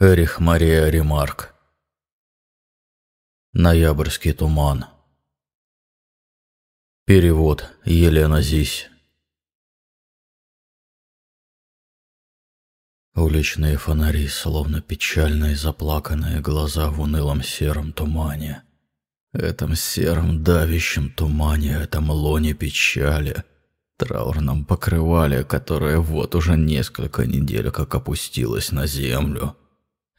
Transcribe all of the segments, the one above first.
Эрих Мария Ремарк. Ноябрьский туман. Перевод Елена Зись. Уличные фонари, словно печальные заплаканные глаза в унылом сером тумане. Этом сером давящем тумане, этом лоне печали, траурном покрывале, которое вот уже несколько недель как опустилось на землю.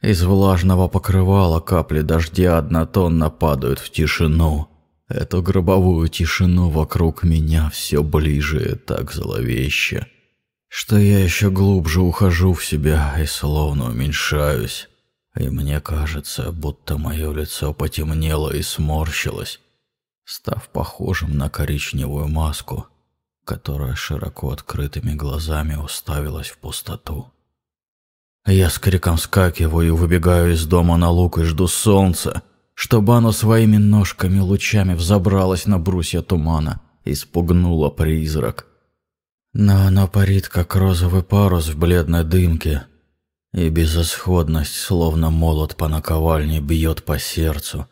Из влажного покрывала капли дождя однотонно падают в тишину. Эту гробовую тишину вокруг меня все ближе и так зловеще, что я еще глубже ухожу в себя и словно уменьшаюсь. И мне кажется, будто мое лицо потемнело и сморщилось, став похожим на коричневую маску, которая широко открытыми глазами уставилась в пустоту. Я с криком скакиваю выбегаю из дома на луг и жду солнца, чтобы оно своими ножками-лучами взобралось на брусья тумана и спугнуло призрак. Но оно парит, как розовый парус в бледной дымке, и безысходность, словно молот по наковальне, бьет по сердцу,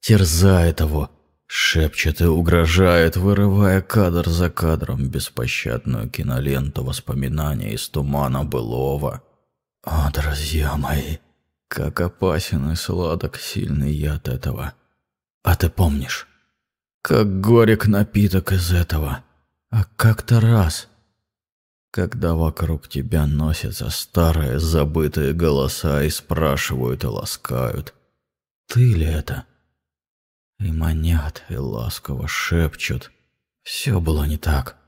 терзает его, шепчет и угрожает, вырывая кадр за кадром беспощадную киноленту воспоминаний из тумана былого. О, друзья мои, как опасен и сладок сильный яд этого. А ты помнишь, как горек напиток из этого. А как-то раз, когда вокруг тебя носятся старые забытые голоса и спрашивают и ласкают, ты ли это? И манят, и ласково шепчут. Все было не так.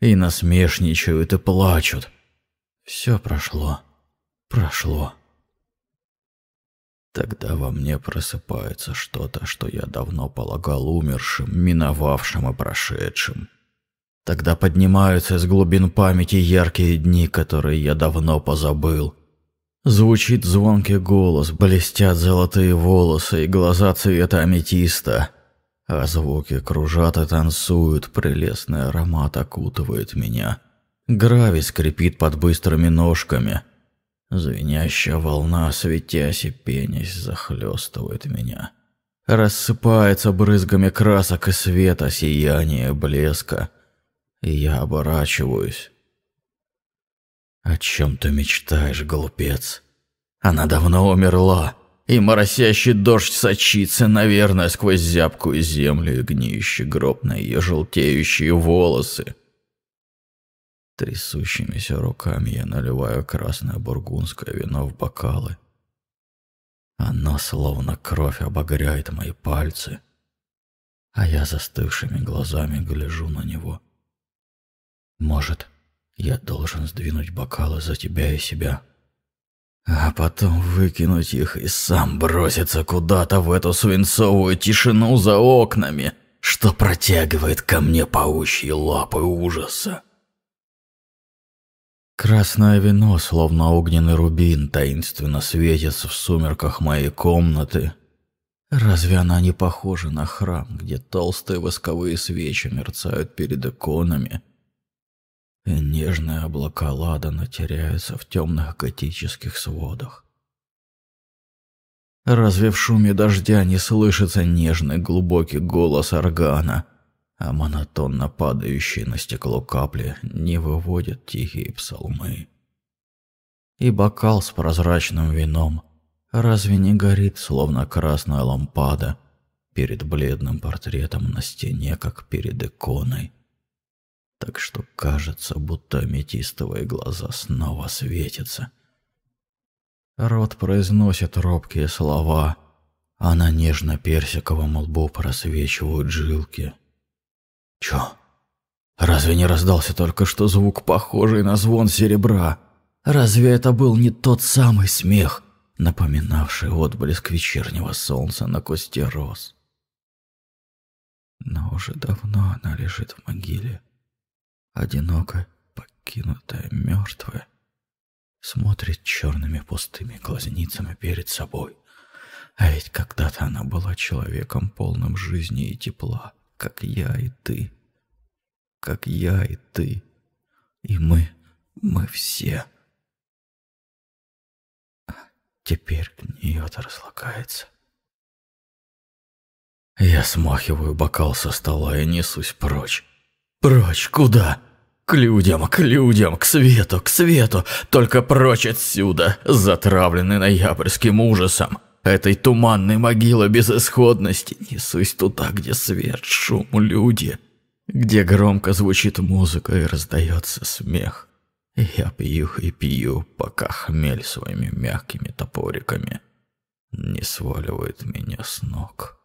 И насмешничают, и плачут. Все прошло прошло. Тогда во мне просыпается что-то, что я давно полагал умершим, миновавшим и прошедшим. Тогда поднимаются из глубин памяти яркие дни, которые я давно позабыл. Звучит звонкий голос, блестят золотые волосы и глаза цвета аметиста. А звуки кружат и танцуют, прелестный аромат окутывает меня. Гравий скрипит под быстрыми ножками – Звенящая волна, светясь и пенясь, захлестывает меня. Рассыпается брызгами красок и света, сияния, блеска. И я оборачиваюсь. О чем ты мечтаешь, глупец? Она давно умерла, и моросящий дождь сочится, наверное, сквозь зябкую землю и гниющий гроб на ее желтеющие волосы. Трясущимися руками я наливаю красное бургундское вино в бокалы. Оно словно кровь обогряет мои пальцы, а я застывшими глазами гляжу на него. Может, я должен сдвинуть бокалы за тебя и себя, а потом выкинуть их и сам броситься куда-то в эту свинцовую тишину за окнами, что протягивает ко мне паучьи лапы ужаса. Красное вино, словно огненный рубин, таинственно светится в сумерках моей комнаты. Разве она не похожа на храм, где толстые восковые свечи мерцают перед иконами, и нежные облака ладана теряются в темных готических сводах? Разве в шуме дождя не слышится нежный глубокий голос органа, а монотонно падающие на стекло капли не выводят тихие псалмы. И бокал с прозрачным вином разве не горит, словно красная лампада, перед бледным портретом на стене, как перед иконой? Так что кажется, будто аметистовые глаза снова светятся. Рот произносит робкие слова, а на нежно-персиковом лбу просвечивают жилки — Чё? Разве не раздался только что звук, похожий на звон серебра? Разве это был не тот самый смех, напоминавший отблеск вечернего солнца на косте роз? Но уже давно она лежит в могиле, одинокая, покинутая, мертвая, смотрит черными пустыми глазницами перед собой. А ведь когда-то она была человеком полным жизни и тепла как я и ты. Как я и ты. И мы, мы все. теперь гниет разлагается. Я смахиваю бокал со стола и несусь прочь. Прочь куда? К людям, к людям, к свету, к свету, только прочь отсюда, затравленный ноябрьским ужасом. Этой туманной могилы безысходности несусь туда, где свет, шум, люди, где громко звучит музыка и раздается смех. Я пью и пью, пока хмель своими мягкими топориками не сваливает меня с ног.